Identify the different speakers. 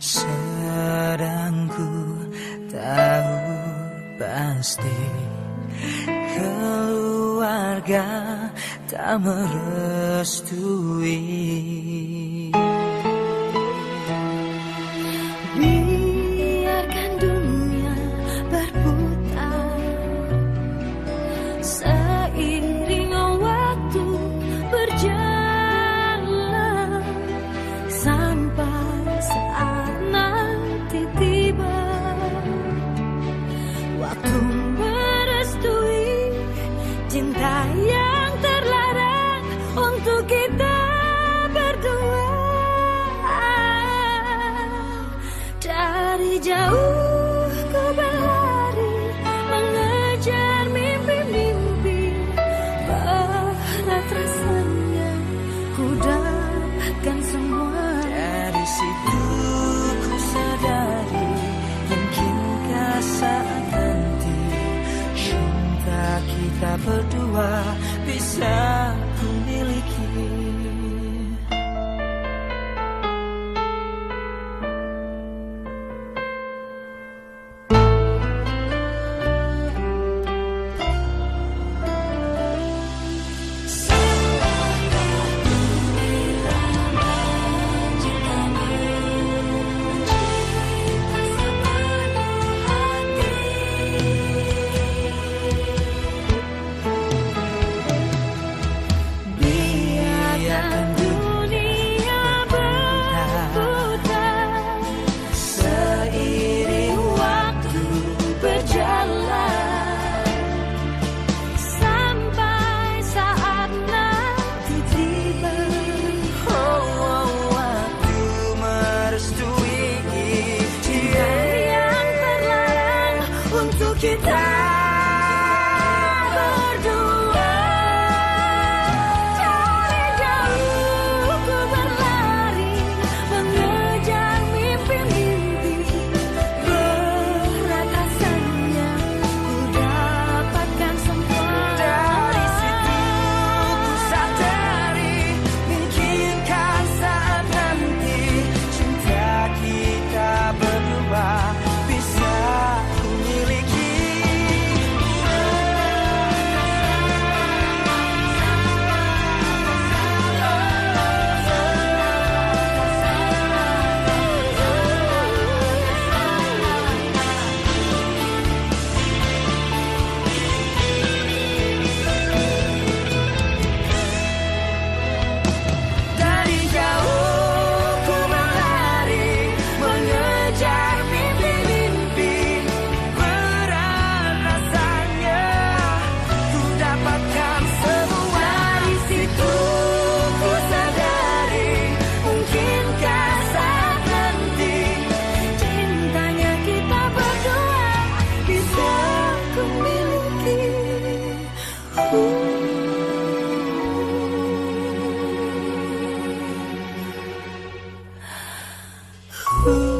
Speaker 1: Sedang ku tahu pasti Keluarga tak merestui.
Speaker 2: untuk kita berdua. Dari jauh ku berlari mengejar mimpi-mimpi. Berat rasanya ku dapatkan semua.
Speaker 1: Dari situ ku sadari
Speaker 2: yang
Speaker 1: mungkinkah saat nanti cinta kita berdua bisa
Speaker 2: kita Ooh.